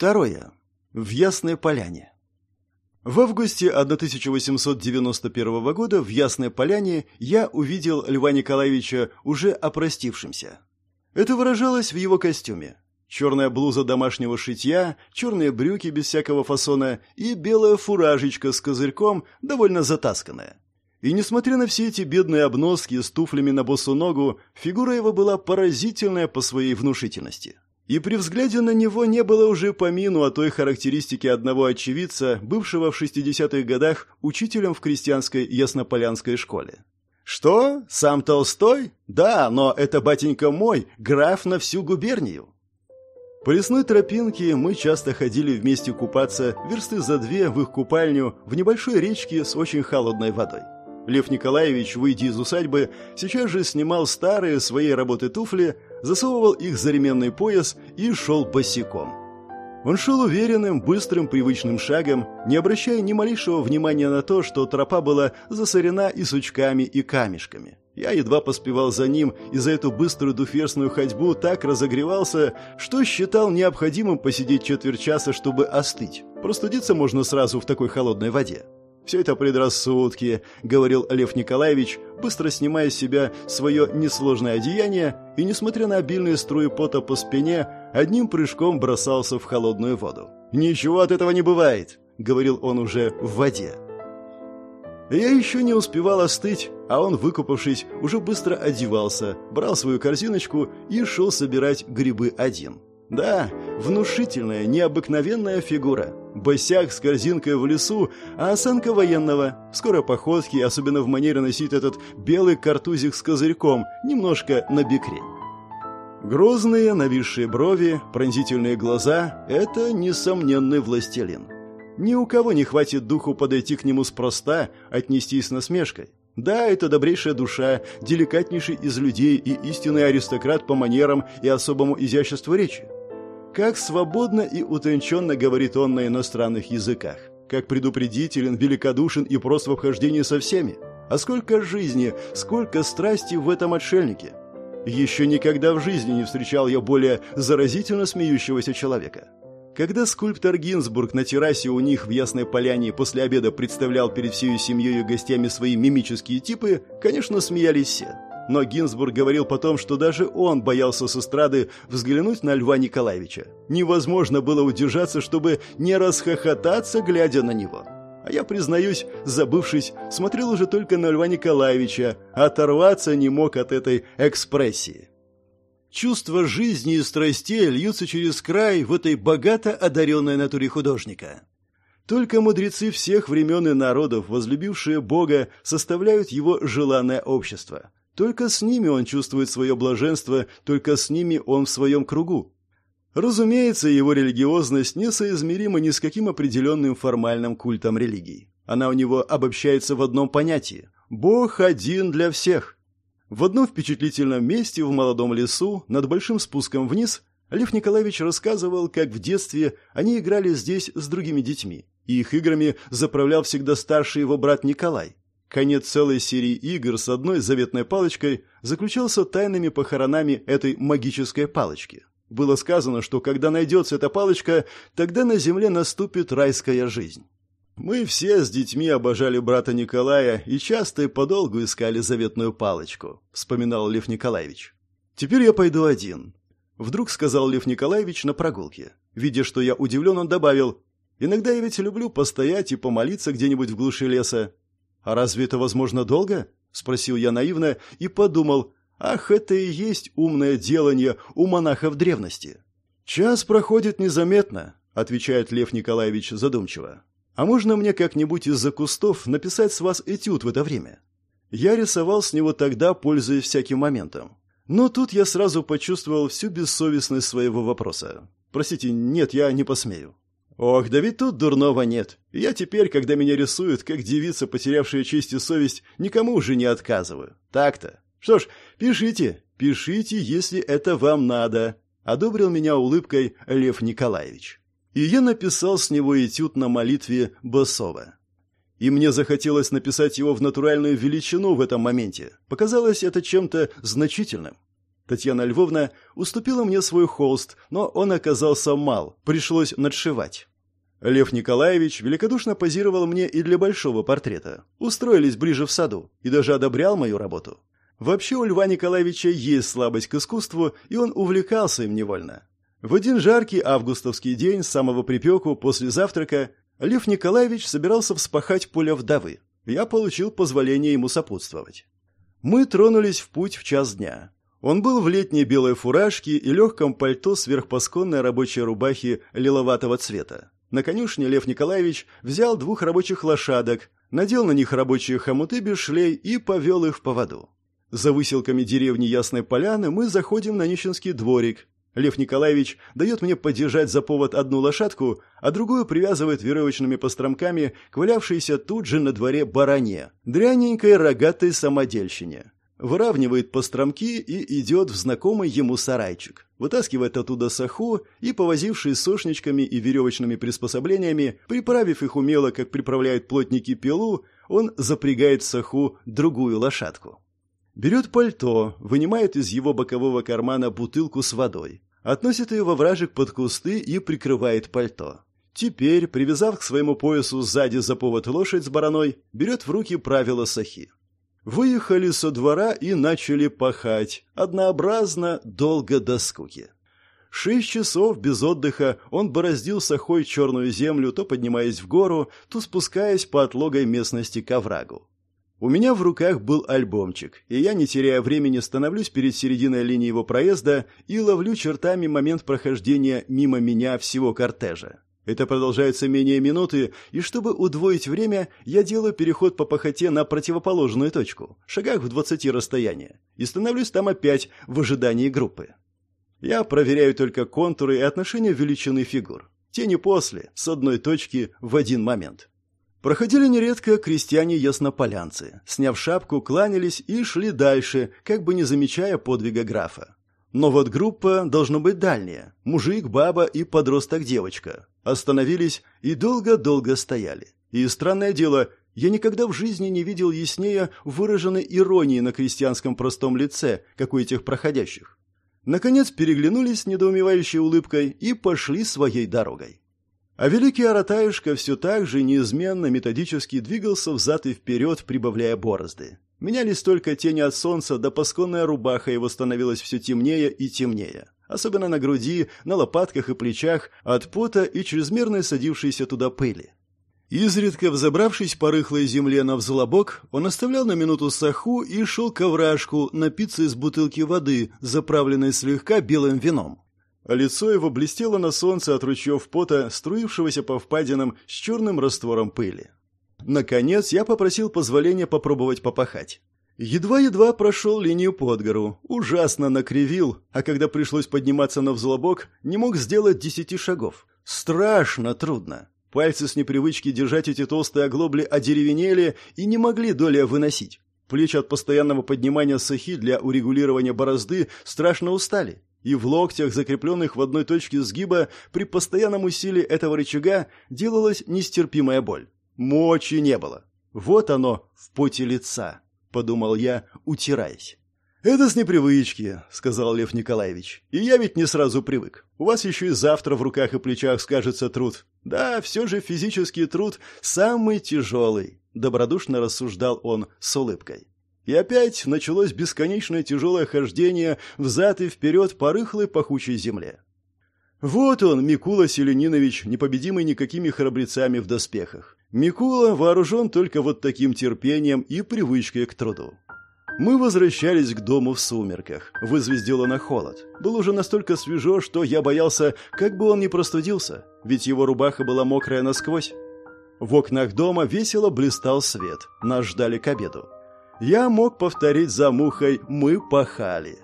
Второе. В Ясной Поляне. В августе 1891 года в Ясной Поляне я увидел Льва Николаевича уже опростившимся. Это выражалось в его костюме. Черная блуза домашнего шитья, черные брюки без всякого фасона и белая фуражечка с козырьком, довольно затасканная. И несмотря на все эти бедные обноски с туфлями на босу ногу, фигура его была поразительная по своей внушительности. И при взгляде на него не было уже помину о той характеристике одного очевидца, бывшего в 60-х годах учителем в крестьянской яснополянской школе. «Что? Сам Толстой? Да, но это батенька мой, граф на всю губернию». По лесной тропинке мы часто ходили вместе купаться версты за две в их купальню в небольшой речке с очень холодной водой. Лев Николаевич, выйдя из усадьбы, сейчас же снимал старые своей работы туфли, засовывал их за ременный пояс и шел босиком. Он шел уверенным, быстрым, привычным шагом, не обращая ни малейшего внимания на то, что тропа была засорена и сучками, и камешками. Я едва поспевал за ним и за эту быструю дуферсную ходьбу так разогревался, что считал необходимым посидеть четверть часа, чтобы остыть. Простудиться можно сразу в такой холодной воде. «Все это предрассудки», — говорил Лев Николаевич, быстро снимая с себя свое несложное одеяние и, несмотря на обильные струи пота по спине, одним прыжком бросался в холодную воду. «Ничего от этого не бывает», — говорил он уже в воде. Я еще не успевал остыть, а он, выкупавшись, уже быстро одевался, брал свою корзиночку и шел собирать грибы один. Да, внушительная, необыкновенная фигура. Босяк с корзинкой в лесу, а осанка военного. Скоро походки, особенно в манере носить этот белый картузик с козырьком, немножко на бекре. Грозные, нависшие брови, пронзительные глаза — это несомненный властелин. Ни у кого не хватит духу подойти к нему спроста, отнестись с насмешкой. Да, это добрейшая душа, деликатнейший из людей и истинный аристократ по манерам и особому изяществу речи. Как свободно и утонченно говорит он на иностранных языках. Как предупредителен, великодушен и прост в обхождении со всеми. А сколько жизни, сколько страсти в этом отшельнике. Еще никогда в жизни не встречал я более заразительно смеющегося человека. Когда скульптор Гинзбург на террасе у них в Ясной Поляне после обеда представлял перед всей семьей и гостями свои мимические типы, конечно, смеялись все но Гинзбург говорил потом, что даже он боялся с эстрады взглянуть на Льва Николаевича. Невозможно было удержаться, чтобы не расхохотаться, глядя на него. А я, признаюсь, забывшись, смотрел уже только на Льва Николаевича, оторваться не мог от этой экспрессии. Чувства жизни и страстей льются через край в этой богато одаренной натуре художника. Только мудрецы всех времен и народов, возлюбившие Бога, составляют его желанное общество. Только с ними он чувствует свое блаженство, только с ними он в своем кругу. Разумеется, его религиозность несоизмерима ни с каким определенным формальным культом религии. Она у него обобщается в одном понятии – Бог один для всех. В одном впечатлительном месте в молодом лесу, над большим спуском вниз, Лев Николаевич рассказывал, как в детстве они играли здесь с другими детьми, и их играми заправлял всегда старший его брат Николай. Конец целой серии игр с одной заветной палочкой заключался тайными похоронами этой магической палочки. Было сказано, что когда найдется эта палочка, тогда на земле наступит райская жизнь. Мы все с детьми обожали брата Николая и часто и подолгу искали заветную палочку, вспоминал Лев Николаевич. Теперь я пойду один. Вдруг сказал Лев Николаевич на прогулке. Видя, что я удивлен, он добавил, «Иногда я ведь люблю постоять и помолиться где-нибудь в глуши леса. «А разве это возможно долго?» — спросил я наивно и подумал, «Ах, это и есть умное делание у монахов древности». «Час проходит незаметно», — отвечает Лев Николаевич задумчиво. «А можно мне как-нибудь из-за кустов написать с вас этюд в это время?» Я рисовал с него тогда, пользуясь всяким моментом. Но тут я сразу почувствовал всю бессовестность своего вопроса. «Простите, нет, я не посмею». Ох, да ведь тут дурного нет. Я теперь, когда меня рисуют, как девица, потерявшая честь и совесть, никому уже не отказываю. Так-то. Что ж, пишите, пишите, если это вам надо. Одобрил меня улыбкой Лев Николаевич. И я написал с него этюд на молитве Басова. И мне захотелось написать его в натуральную величину в этом моменте. Показалось это чем-то значительным. Татьяна Львовна уступила мне свой холст, но он оказался мал, пришлось надшивать. Лев Николаевич великодушно позировал мне и для большого портрета. Устроились ближе в саду и даже одобрял мою работу. Вообще у Льва Николаевича есть слабость к искусству, и он увлекался им невольно. В один жаркий августовский день, с самого припеку, после завтрака, Лев Николаевич собирался вспахать поле вдовы. Я получил позволение ему сопутствовать. Мы тронулись в путь в час дня. Он был в летней белой фуражке и легком пальто сверхпасконной рабочей рубахи лиловатого цвета. На конюшне Лев Николаевич взял двух рабочих лошадок, надел на них рабочие хомуты без шлей и повел их в поводу. За выселками деревни Ясной Поляны мы заходим на нищенский дворик. Лев Николаевич дает мне подержать за повод одну лошадку, а другую привязывает веревочными постромками к валявшейся тут же на дворе баране, дряненькой рогатой самодельщине выравнивает постромки и идет в знакомый ему сарайчик. Вытаскивает оттуда саху и, повозившись сошничками и веревочными приспособлениями, приправив их умело, как приправляют плотники пилу, он запрягает в саху другую лошадку. Берет пальто, вынимает из его бокового кармана бутылку с водой, относит ее во вражек под кусты и прикрывает пальто. Теперь, привязав к своему поясу сзади за повод лошадь с бараной, берет в руки правила сахи. Выехали со двора и начали пахать, однообразно, долго до скуки. Шесть часов без отдыха он бороздил сахой черную землю, то поднимаясь в гору, то спускаясь по отлогой местности к оврагу. У меня в руках был альбомчик, и я, не теряя времени, становлюсь перед серединой линии его проезда и ловлю чертами момент прохождения мимо меня всего кортежа. Это продолжается менее минуты, и чтобы удвоить время, я делаю переход по пахоте на противоположную точку, шагах в двадцати расстояния, и становлюсь там опять в ожидании группы. Я проверяю только контуры и отношения величины фигур. Тени после, с одной точки в один момент. Проходили нередко крестьяне-яснополянцы. Сняв шапку, кланялись и шли дальше, как бы не замечая подвига графа. Но вот группа должна быть дальняя. Мужик, баба и подросток-девочка. Остановились и долго-долго стояли. И странное дело, я никогда в жизни не видел яснее выраженной иронии на крестьянском простом лице, как у этих проходящих. Наконец переглянулись с недоумевающей улыбкой и пошли своей дорогой. А великий Аратаюшка все так же неизменно методически двигался взад и вперед, прибавляя борозды. Менялись только тени от солнца, да пасконная рубаха его становилась все темнее и темнее. Особенно на груди, на лопатках и плечах, от пота и чрезмерной садившейся туда пыли. Изредка, взобравшись по рыхлой земле на взлобок, он оставлял на минуту саху и шел к напиться из бутылки воды, заправленной слегка белым вином. А лицо его блестело на солнце от ручьев пота, струившегося по впадинам с черным раствором пыли. Наконец я попросил позволения попробовать попахать. Едва-едва прошел линию под гору, ужасно накривил, а когда пришлось подниматься на взлобок, не мог сделать десяти шагов. Страшно трудно. Пальцы с непривычки держать эти толстые оглобли одеревенели и не могли доля выносить. Плечи от постоянного поднимания сахи для урегулирования борозды страшно устали. И в локтях, закрепленных в одной точке сгиба, при постоянном усилии этого рычага делалась нестерпимая боль. Мочи не было. Вот оно в поте лица, подумал я, утираясь. «Это с непривычки», — сказал Лев Николаевич. «И я ведь не сразу привык. У вас еще и завтра в руках и плечах скажется труд. Да, все же физический труд самый тяжелый», — добродушно рассуждал он с улыбкой. И опять началось бесконечное тяжелое хождение взад и вперед по рыхлой пахучей земле. Вот он, Микула Селенинович, непобедимый никакими храбрецами в доспехах. Микула вооружен только вот таким терпением и привычкой к труду. Мы возвращались к дому в сумерках. Вызвездило на холод. Было уже настолько свежо, что я боялся, как бы он не простудился, ведь его рубаха была мокрая насквозь. В окнах дома весело блистал свет. Нас ждали к обеду. Я мог повторить за мухой «мы пахали».